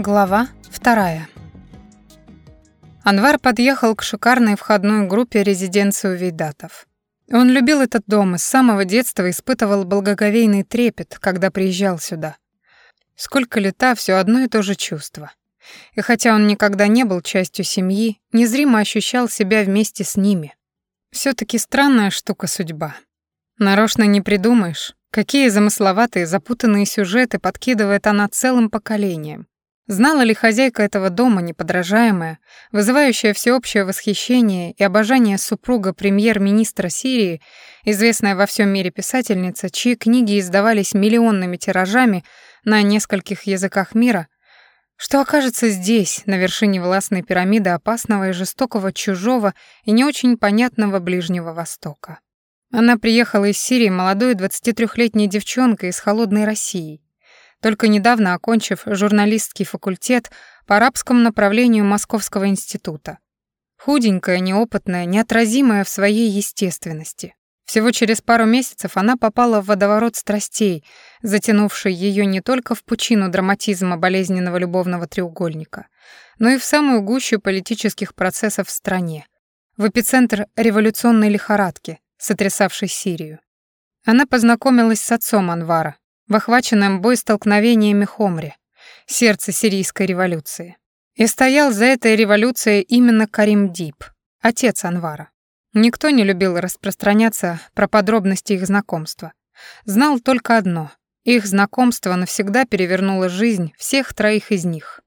Глава вторая. Анвар подъехал к шикарной входной группе резиденции Увейдатов. Он любил этот дом и с самого детства испытывал благоговейный трепет, когда приезжал сюда. Сколько лета, все одно и то же чувство. И хотя он никогда не был частью семьи, незримо ощущал себя вместе с ними. все таки странная штука судьба. Нарочно не придумаешь, какие замысловатые, запутанные сюжеты подкидывает она целым поколением. Знала ли хозяйка этого дома, неподражаемая, вызывающая всеобщее восхищение и обожание супруга премьер-министра Сирии, известная во всем мире писательница, чьи книги издавались миллионными тиражами на нескольких языках мира, что окажется здесь, на вершине властной пирамиды опасного и жестокого чужого и не очень понятного Ближнего Востока. Она приехала из Сирии молодой 23-летней девчонкой из холодной России, только недавно окончив журналистский факультет по арабскому направлению Московского института. Худенькая, неопытная, неотразимая в своей естественности. Всего через пару месяцев она попала в водоворот страстей, затянувший ее не только в пучину драматизма болезненного любовного треугольника, но и в самую гущу политических процессов в стране, в эпицентр революционной лихорадки, сотрясавшей Сирию. Она познакомилась с отцом Анвара, в охваченном боестолкновениями Хомре, сердце сирийской революции. И стоял за этой революцией именно Карим Дип, отец Анвара. Никто не любил распространяться про подробности их знакомства. Знал только одно — их знакомство навсегда перевернуло жизнь всех троих из них.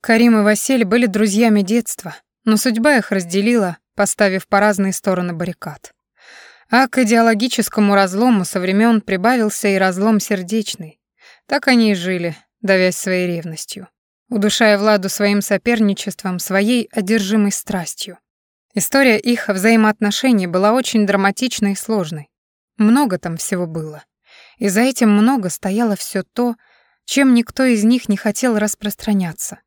Карим и Василь были друзьями детства, но судьба их разделила, поставив по разные стороны баррикад. А к идеологическому разлому со времен прибавился и разлом сердечный. Так они и жили, давясь своей ревностью, удушая Владу своим соперничеством, своей одержимой страстью. История их взаимоотношений была очень драматичной и сложной. Много там всего было. И за этим много стояло все то, чем никто из них не хотел распространяться,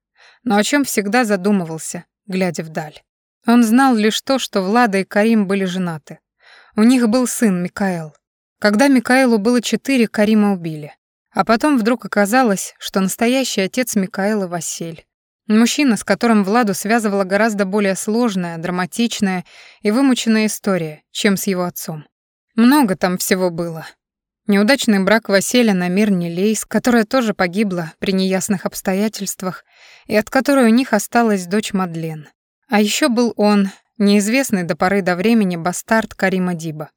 но о чем всегда задумывался, глядя вдаль. Он знал лишь то, что Влада и Карим были женаты. У них был сын Микаэл. Когда Микаэлу было четыре, Карима убили. А потом вдруг оказалось, что настоящий отец Микаэла Василь. Мужчина, с которым Владу связывала гораздо более сложная, драматичная и вымученная история, чем с его отцом. Много там всего было. Неудачный брак Василия на мир Нелейс, которая тоже погибла при неясных обстоятельствах, и от которой у них осталась дочь Мадлен. А еще был он, неизвестный до поры до времени бастард Карима Диба,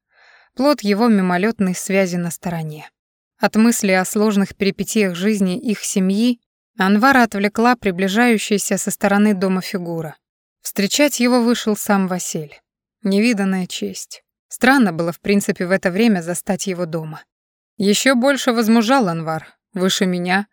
плод его мимолетной связи на стороне. От мысли о сложных перипетиях жизни их семьи Анвара отвлекла приближающаяся со стороны дома фигура. Встречать его вышел сам Василь. Невиданная честь. Странно было, в принципе, в это время застать его дома. Еще больше возмужал Анвар, выше меня.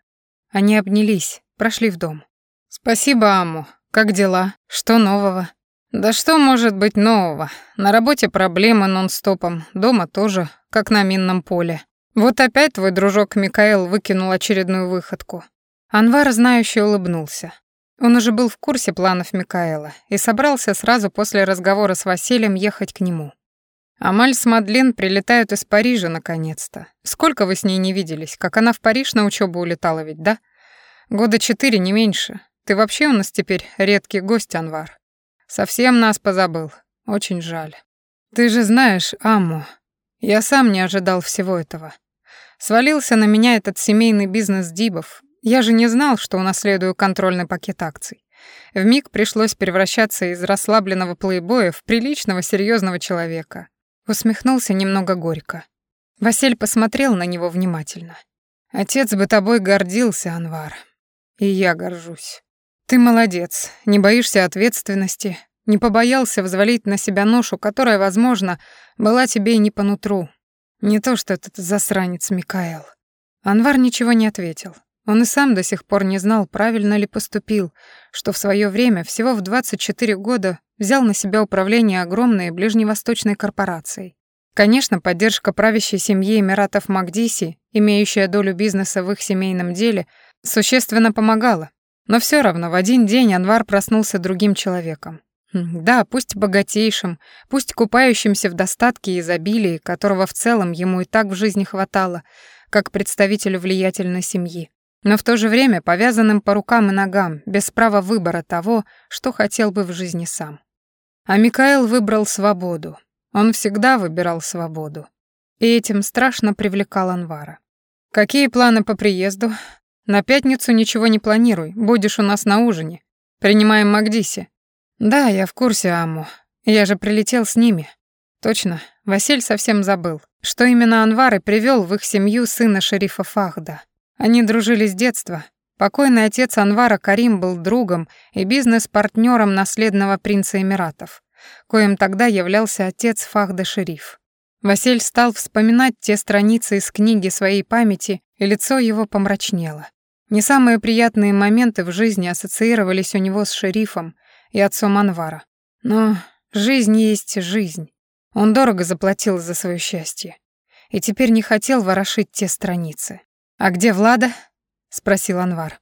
Они обнялись, прошли в дом. «Спасибо, Аму. Как дела? Что нового?» Да что может быть нового? На работе проблемы нон-стопом, дома тоже, как на минном поле. Вот опять твой дружок Микаэл выкинул очередную выходку. Анвар, знающий, улыбнулся. Он уже был в курсе планов Микаэла и собрался сразу после разговора с Василием ехать к нему. Амаль с Мадлен прилетают из Парижа наконец-то. Сколько вы с ней не виделись? Как она в Париж на учебу улетала ведь, да? Года четыре, не меньше. Ты вообще у нас теперь редкий гость, Анвар. Совсем нас позабыл. Очень жаль. Ты же знаешь, Амму, я сам не ожидал всего этого. Свалился на меня этот семейный бизнес Дибов. Я же не знал, что унаследую контрольный пакет акций. Вмиг пришлось превращаться из расслабленного плейбоя в приличного, серьезного человека. Усмехнулся немного горько. Василь посмотрел на него внимательно. «Отец бы тобой гордился, Анвар. И я горжусь. Ты молодец, не боишься ответственности, не побоялся взвалить на себя ношу, которая, возможно, была тебе и не по нутру. Не то что этот засранец Микаэл. Анвар ничего не ответил. Он и сам до сих пор не знал, правильно ли поступил, что в свое время, всего в 24 года, взял на себя управление огромной ближневосточной корпорацией. Конечно, поддержка правящей семьи Эмиратов Магдиси, имеющая долю бизнеса в их семейном деле, существенно помогала, но все равно в один день Анвар проснулся другим человеком. Хм, да, пусть богатейшим, пусть купающимся в достатке и изобилии, которого в целом ему и так в жизни хватало, как представителю влиятельной семьи. но в то же время повязанным по рукам и ногам, без права выбора того, что хотел бы в жизни сам. А Микаэл выбрал свободу. Он всегда выбирал свободу. И этим страшно привлекал Анвара. «Какие планы по приезду? На пятницу ничего не планируй, будешь у нас на ужине. Принимаем Магдиси». «Да, я в курсе, Аму. Я же прилетел с ними». «Точно, Василь совсем забыл, что именно Анвар и привел в их семью сына шерифа Фахда. Они дружили с детства. Покойный отец Анвара Карим был другом и бизнес-партнером наследного принца Эмиратов, коим тогда являлся отец Фахда Шериф. Василь стал вспоминать те страницы из книги своей памяти, и лицо его помрачнело. Не самые приятные моменты в жизни ассоциировались у него с шерифом и отцом Анвара. Но жизнь есть жизнь. Он дорого заплатил за свое счастье. И теперь не хотел ворошить те страницы. «А где Влада?» — спросил Анвар.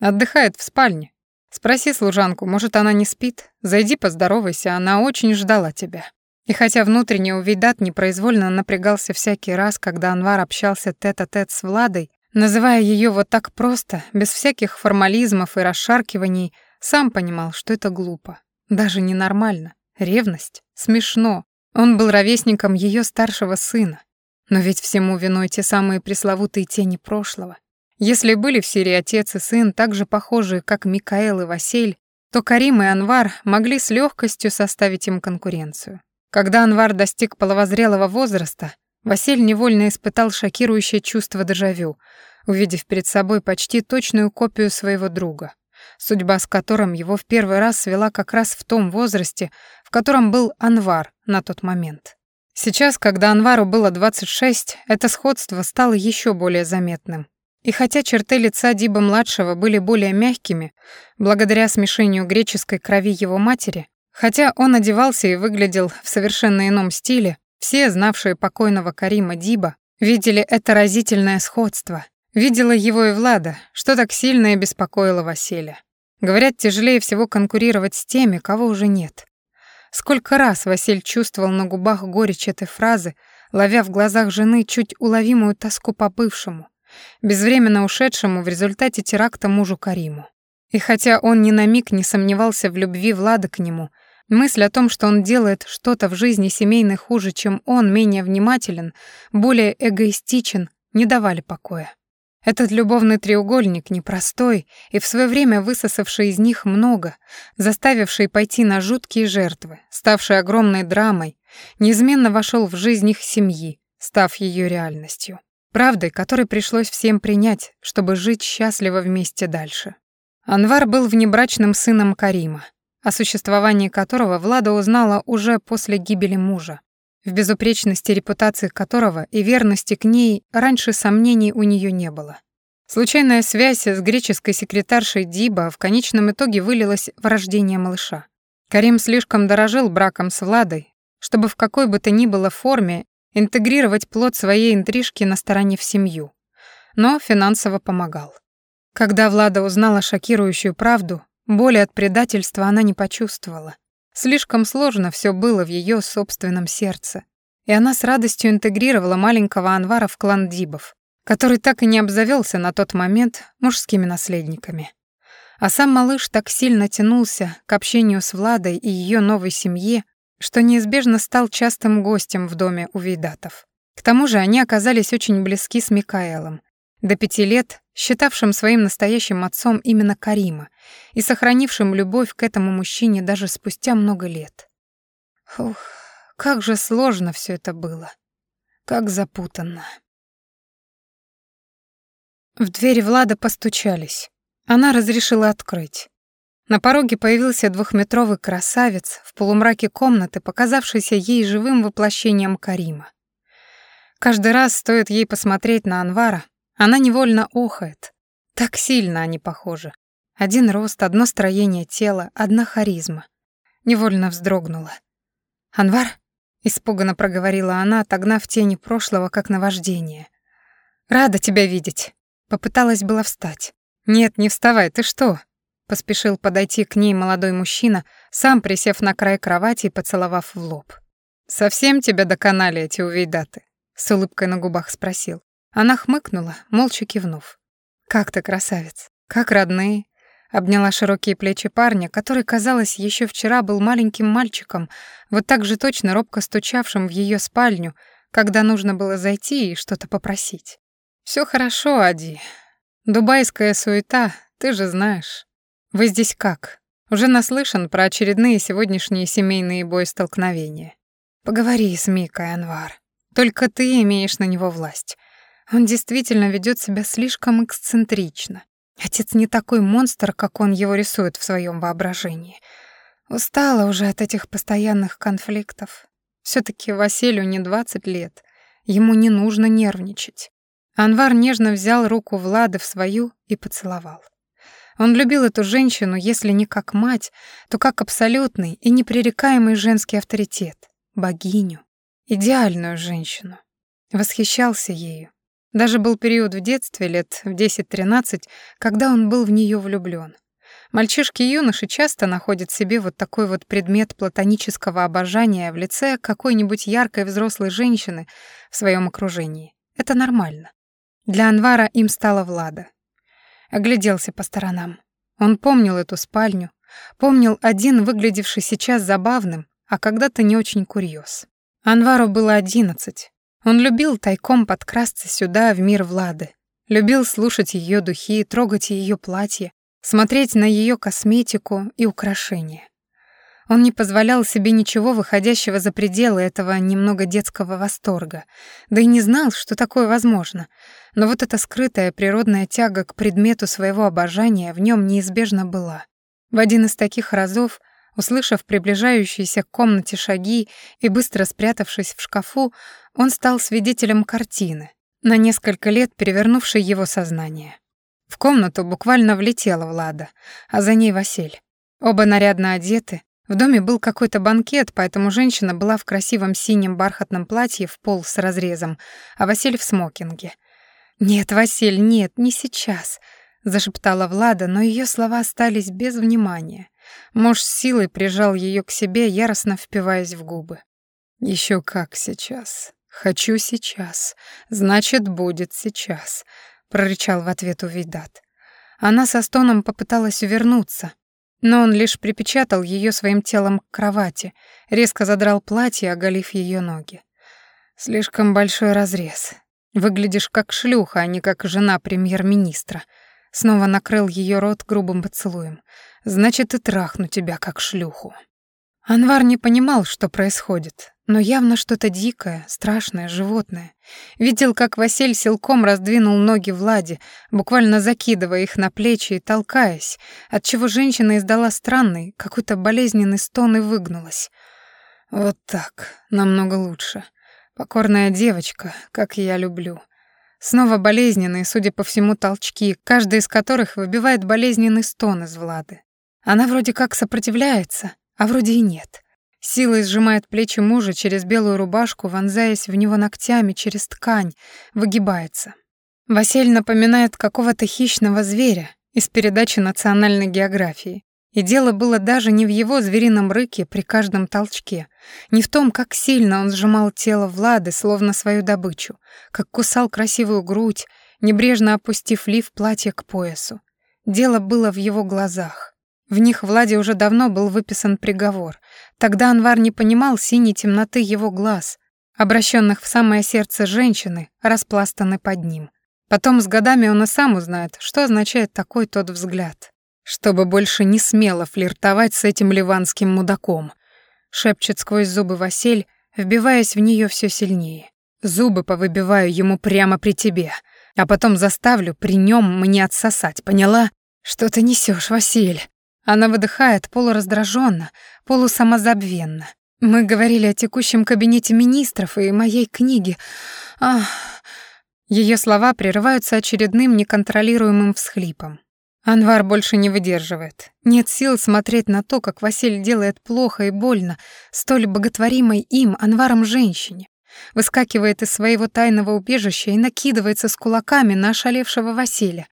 «Отдыхает в спальне. Спроси служанку, может, она не спит? Зайди, поздоровайся, она очень ждала тебя». И хотя внутренне Увидат непроизвольно напрягался всякий раз, когда Анвар общался тет-а-тет -тет с Владой, называя ее вот так просто, без всяких формализмов и расшаркиваний, сам понимал, что это глупо, даже ненормально, ревность, смешно. Он был ровесником ее старшего сына, но ведь всему виной те самые пресловутые тени прошлого. Если были в Сирии отец и сын так же похожи, как Микаэл и Василь, то Карим и Анвар могли с легкостью составить им конкуренцию. Когда Анвар достиг половозрелого возраста, Василь невольно испытал шокирующее чувство дежавю, увидев перед собой почти точную копию своего друга, судьба с которым его в первый раз свела как раз в том возрасте, в котором был Анвар на тот момент. Сейчас, когда Анвару было 26, это сходство стало еще более заметным. И хотя черты лица Диба-младшего были более мягкими, благодаря смешению греческой крови его матери, хотя он одевался и выглядел в совершенно ином стиле, все, знавшие покойного Карима Диба, видели это разительное сходство. Видела его и Влада, что так сильно и беспокоило Василия. Говорят, тяжелее всего конкурировать с теми, кого уже нет. Сколько раз Василь чувствовал на губах горечь этой фразы, ловя в глазах жены чуть уловимую тоску по бывшему, безвременно ушедшему в результате теракта мужу Кариму. И хотя он ни на миг не сомневался в любви Влада к нему, мысль о том, что он делает что-то в жизни семейной хуже, чем он, менее внимателен, более эгоистичен, не давали покоя. Этот любовный треугольник непростой и в свое время высосавший из них много, заставивший пойти на жуткие жертвы, ставший огромной драмой, неизменно вошел в жизнь их семьи, став ее реальностью. Правдой, которой пришлось всем принять, чтобы жить счастливо вместе дальше. Анвар был внебрачным сыном Карима, о существовании которого Влада узнала уже после гибели мужа в безупречности репутации которого и верности к ней раньше сомнений у нее не было. Случайная связь с греческой секретаршей Диба в конечном итоге вылилась в рождение малыша. Карим слишком дорожил браком с Владой, чтобы в какой бы то ни было форме интегрировать плод своей интрижки на стороне в семью, но финансово помогал. Когда Влада узнала шокирующую правду, боли от предательства она не почувствовала. Слишком сложно все было в ее собственном сердце. И она с радостью интегрировала маленького Анвара в клан Дибов, который так и не обзавелся на тот момент мужскими наследниками. А сам малыш так сильно тянулся к общению с Владой и ее новой семье, что неизбежно стал частым гостем в доме у Вейдатов. К тому же они оказались очень близки с Микаэлом, до пяти лет считавшим своим настоящим отцом именно Карима и сохранившим любовь к этому мужчине даже спустя много лет. Ух, как же сложно все это было. Как запутанно. В дверь Влада постучались. Она разрешила открыть. На пороге появился двухметровый красавец в полумраке комнаты, показавшийся ей живым воплощением Карима. Каждый раз стоит ей посмотреть на Анвара, она невольно охает. Так сильно они похожи. Один рост, одно строение тела, одна харизма. Невольно вздрогнула. «Анвар?» — испуганно проговорила она, отогнав тени прошлого, как наваждение. «Рада тебя видеть». Попыталась была встать. «Нет, не вставай, ты что?» Поспешил подойти к ней молодой мужчина, сам присев на край кровати и поцеловав в лоб. «Совсем тебя доконали эти увейдаты?» — с улыбкой на губах спросил. Она хмыкнула, молча кивнув. «Как ты, красавец! Как родные!» Обняла широкие плечи парня, который, казалось, еще вчера был маленьким мальчиком, вот так же точно робко стучавшим в ее спальню, когда нужно было зайти и что-то попросить. Все хорошо, Ади. Дубайская суета, ты же знаешь. Вы здесь как? Уже наслышан про очередные сегодняшние семейные боестолкновения. Поговори с Микой, Анвар. Только ты имеешь на него власть. Он действительно ведет себя слишком эксцентрично. Отец не такой монстр, как он его рисует в своем воображении. Устала уже от этих постоянных конфликтов. все таки Василию не 20 лет. Ему не нужно нервничать. Анвар нежно взял руку Влады в свою и поцеловал. Он любил эту женщину, если не как мать, то как абсолютный и непререкаемый женский авторитет, богиню, идеальную женщину. Восхищался ею, даже был период в детстве, лет в 10-13, когда он был в нее влюблен. Мальчишки и юноши часто находят себе вот такой вот предмет платонического обожания в лице какой-нибудь яркой взрослой женщины в своем окружении. Это нормально. Для Анвара им стала Влада. Огляделся по сторонам. Он помнил эту спальню, помнил один, выглядевший сейчас забавным, а когда-то не очень курьез. Анвару было одиннадцать, он любил тайком подкрасться сюда, в мир Влады. Любил слушать ее духи, трогать ее платье, смотреть на ее косметику и украшения. Он не позволял себе ничего выходящего за пределы этого немного детского восторга, да и не знал, что такое возможно. Но вот эта скрытая природная тяга к предмету своего обожания в нем неизбежно была. В один из таких разов — Услышав приближающиеся к комнате шаги и быстро спрятавшись в шкафу, он стал свидетелем картины, на несколько лет перевернувшей его сознание. В комнату буквально влетела Влада, а за ней Василь. Оба нарядно одеты, в доме был какой-то банкет, поэтому женщина была в красивом синем бархатном платье в пол с разрезом, а Василь в смокинге. «Нет, Василь, нет, не сейчас», — зашептала Влада, но ее слова остались без внимания. Муж с силой прижал ее к себе, яростно впиваясь в губы. Еще как сейчас. Хочу сейчас. Значит, будет сейчас», — прорычал в ответ Увидат. Она со стоном попыталась увернуться, но он лишь припечатал ее своим телом к кровати, резко задрал платье, оголив ее ноги. «Слишком большой разрез. Выглядишь как шлюха, а не как жена премьер-министра», Снова накрыл ее рот грубым поцелуем. «Значит, и трахну тебя, как шлюху». Анвар не понимал, что происходит, но явно что-то дикое, страшное, животное. Видел, как Василь силком раздвинул ноги Влади, буквально закидывая их на плечи и толкаясь, отчего женщина издала странный, какой-то болезненный стон и выгнулась. «Вот так, намного лучше. Покорная девочка, как я люблю. Снова болезненные, судя по всему, толчки, каждый из которых выбивает болезненный стон из Влады. Она вроде как сопротивляется, а вроде и нет. Силой сжимает плечи мужа через белую рубашку, вонзаясь в него ногтями через ткань, выгибается. Василь напоминает какого-то хищного зверя из передачи национальной географии. И дело было даже не в его зверином рыке при каждом толчке, не в том, как сильно он сжимал тело Влады, словно свою добычу, как кусал красивую грудь, небрежно опустив лиф платья к поясу. Дело было в его глазах. В них Владе уже давно был выписан приговор. Тогда Анвар не понимал синей темноты его глаз, обращенных в самое сердце женщины, распластаны под ним. Потом с годами он и сам узнает, что означает такой тот взгляд чтобы больше не смело флиртовать с этим ливанским мудаком, шепчет сквозь зубы Василь, вбиваясь в нее все сильнее. Зубы повыбиваю ему прямо при тебе, а потом заставлю при нем мне отсосать, поняла? Что ты несешь, Василь? Она выдыхает полураздраженно, полусамозабвенно. Мы говорили о текущем кабинете министров и моей книге. Ах. Ее слова прерываются очередным неконтролируемым всхлипом. Анвар больше не выдерживает. Нет сил смотреть на то, как Василий делает плохо и больно столь боготворимой им, Анваром, женщине. Выскакивает из своего тайного убежища и накидывается с кулаками на ошалевшего Василия.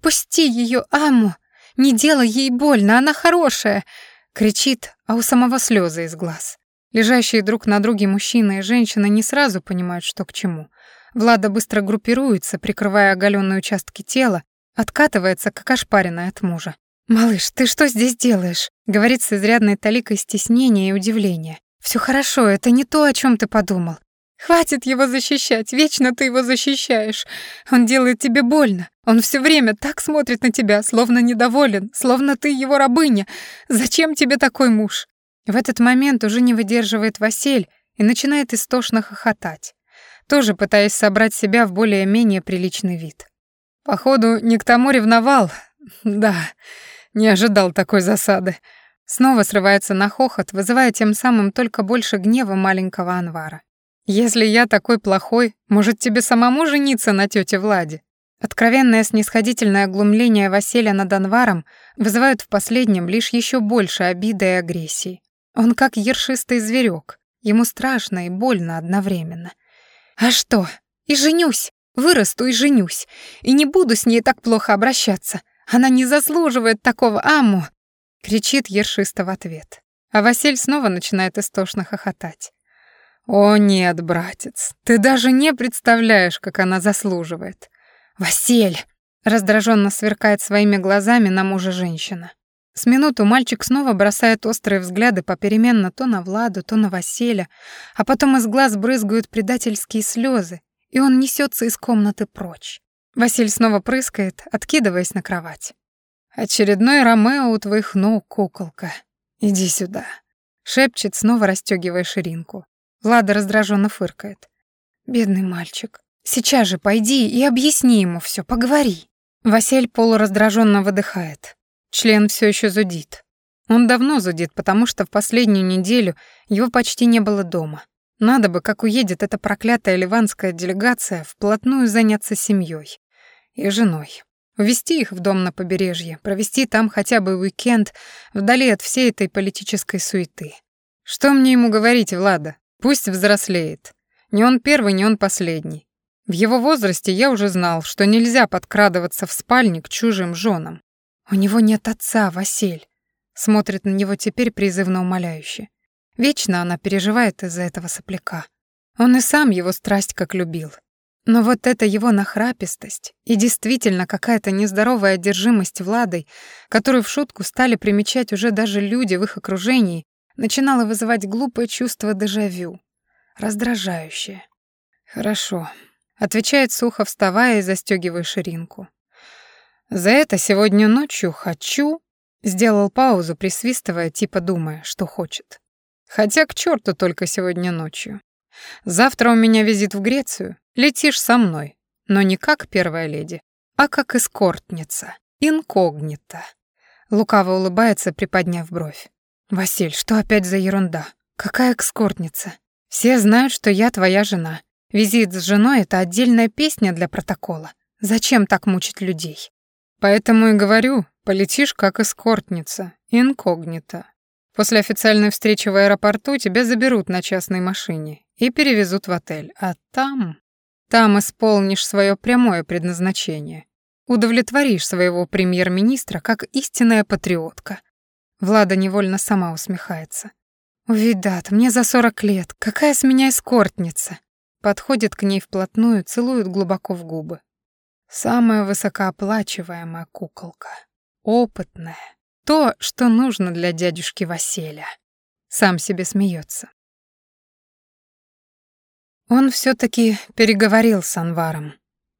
«Пусти ее, Аму! Не делай ей больно, она хорошая!» Кричит, а у самого слезы из глаз. Лежащие друг на друге мужчина и женщина не сразу понимают, что к чему. Влада быстро группируется, прикрывая оголенные участки тела, откатывается, как ошпаренная от мужа. «Малыш, ты что здесь делаешь?» — говорит с изрядной толикой стеснения и удивления. «Всё хорошо, это не то, о чём ты подумал. Хватит его защищать, вечно ты его защищаешь. Он делает тебе больно. Он все время так смотрит на тебя, словно недоволен, словно ты его рабыня. Зачем тебе такой муж? В этот момент уже не выдерживает Василь и начинает истошно хохотать, тоже пытаясь собрать себя в более-менее приличный вид. Походу, не к тому ревновал. Да, не ожидал такой засады. Снова срывается на хохот, вызывая тем самым только больше гнева маленького Анвара. «Если я такой плохой, может, тебе самому жениться на тете Владе?» Откровенное снисходительное глумление Василия над Анваром вызывает в последнем лишь еще больше обиды и агрессии. Он как ершистый зверек, ему страшно и больно одновременно. «А что? И женюсь! Вырасту и женюсь! И не буду с ней так плохо обращаться! Она не заслуживает такого аму!» — кричит ершиста в ответ. А Василь снова начинает истошно хохотать. «О нет, братец, ты даже не представляешь, как она заслуживает. Василь!» — раздраженно сверкает своими глазами на мужа женщина. С минуту мальчик снова бросает острые взгляды попеременно то на Владу, то на Василя, а потом из глаз брызгают предательские слезы, и он несется из комнаты прочь. Василь снова прыскает, откидываясь на кровать. «Очередной Ромео у твоих ног, куколка. Иди сюда», — шепчет, снова расстёгивая ширинку. Влада раздраженно фыркает. «Бедный мальчик. Сейчас же пойди и объясни ему все, поговори». Василь полураздраженно выдыхает. Член все еще зудит. Он давно зудит, потому что в последнюю неделю его почти не было дома. Надо бы, как уедет эта проклятая ливанская делегация, вплотную заняться семьей и женой. Увести их в дом на побережье, провести там хотя бы уикенд, вдали от всей этой политической суеты. Что мне ему говорить, Влада? Пусть взрослеет. Не он первый, не он последний. В его возрасте я уже знал, что нельзя подкрадываться в спальне к чужим женам. У него нет отца, Василь. Смотрит на него теперь призывно умоляюще. Вечно она переживает из-за этого сопляка. Он и сам его страсть как любил. Но вот эта его нахрапистость и действительно какая-то нездоровая одержимость Владой, которую в шутку стали примечать уже даже люди в их окружении, начинало вызывать глупое чувство дежавю, раздражающее. «Хорошо», — отвечает сухо, вставая и застегивая ширинку. «За это сегодня ночью хочу...» Сделал паузу, присвистывая, типа думая, что хочет. «Хотя к черту только сегодня ночью. Завтра у меня визит в Грецию. Летишь со мной, но не как первая леди, а как эскортница, инкогнита». Лукаво улыбается, приподняв бровь. «Василь, что опять за ерунда? Какая экскортница? Все знают, что я твоя жена. Визит с женой — это отдельная песня для протокола. Зачем так мучить людей? Поэтому и говорю, полетишь как эскортница, инкогнито. После официальной встречи в аэропорту тебя заберут на частной машине и перевезут в отель. А там... Там исполнишь свое прямое предназначение. Удовлетворишь своего премьер-министра как истинная патриотка. Влада невольно сама усмехается. «Увидат, мне за сорок лет. Какая с меня эскортница?» Подходит к ней вплотную, целует глубоко в губы. Самая высокооплачиваемая куколка. Опытная. То, что нужно для дядюшки Василия. Сам себе смеется. Он все таки переговорил с Анваром.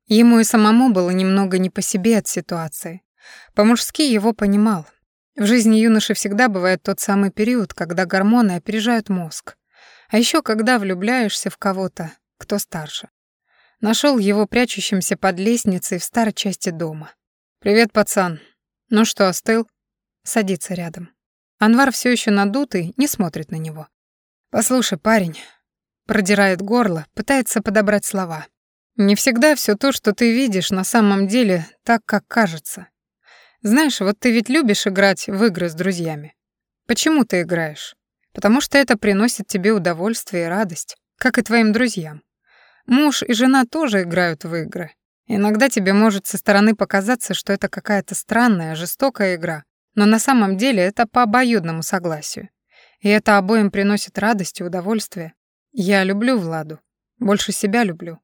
Ему и самому было немного не по себе от ситуации. По-мужски его понимал. В жизни юноши всегда бывает тот самый период, когда гормоны опережают мозг. А еще когда влюбляешься в кого-то, кто старше. Нашел его прячущимся под лестницей в старой части дома. «Привет, пацан. Ну что, остыл?» Садится рядом. Анвар все еще надутый, не смотрит на него. «Послушай, парень...» Продирает горло, пытается подобрать слова. «Не всегда все то, что ты видишь, на самом деле так, как кажется. Знаешь, вот ты ведь любишь играть в игры с друзьями. Почему ты играешь? Потому что это приносит тебе удовольствие и радость, как и твоим друзьям. Муж и жена тоже играют в игры. Иногда тебе может со стороны показаться, что это какая-то странная, жестокая игра, но на самом деле это по обоюдному согласию. И это обоим приносит радость и удовольствие. Я люблю Владу. Больше себя люблю.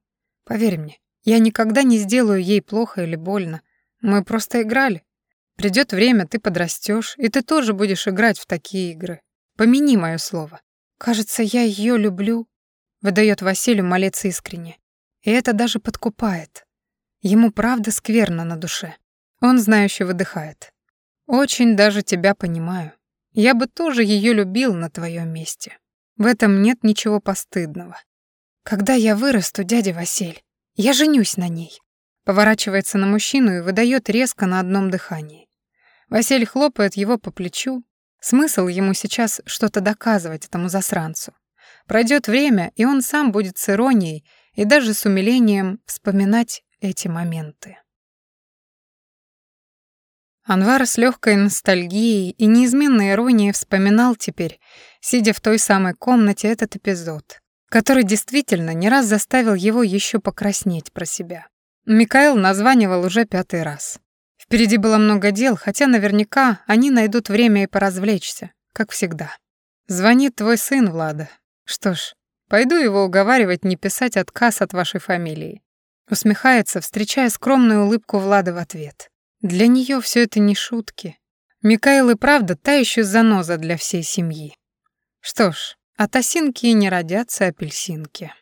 Поверь мне, я никогда не сделаю ей плохо или больно, Мы просто играли. Придет время, ты подрастешь, и ты тоже будешь играть в такие игры. Помяни мое слово. Кажется, я ее люблю, выдает Василию малец искренне. И это даже подкупает. Ему правда скверно на душе. Он знающе выдыхает. Очень даже тебя понимаю. Я бы тоже ее любил на твоем месте. В этом нет ничего постыдного. Когда я вырасту, дядя Василь, я женюсь на ней. Поворачивается на мужчину и выдает резко на одном дыхании. Василь хлопает его по плечу. Смысл ему сейчас что-то доказывать этому засранцу. Пройдет время, и он сам будет с иронией и даже с умилением вспоминать эти моменты. Анвар с легкой ностальгией и неизменной иронией вспоминал теперь, сидя в той самой комнате, этот эпизод, который действительно не раз заставил его еще покраснеть про себя. Микаэл названивал уже пятый раз. Впереди было много дел, хотя наверняка они найдут время и поразвлечься, как всегда. Звонит твой сын, Влада. Что ж, пойду его уговаривать не писать отказ от вашей фамилии. Усмехается, встречая скромную улыбку Влада в ответ. Для нее все это не шутки. Микаэл и правда та еще заноза для всей семьи. Что ж, от осинки не родятся апельсинки.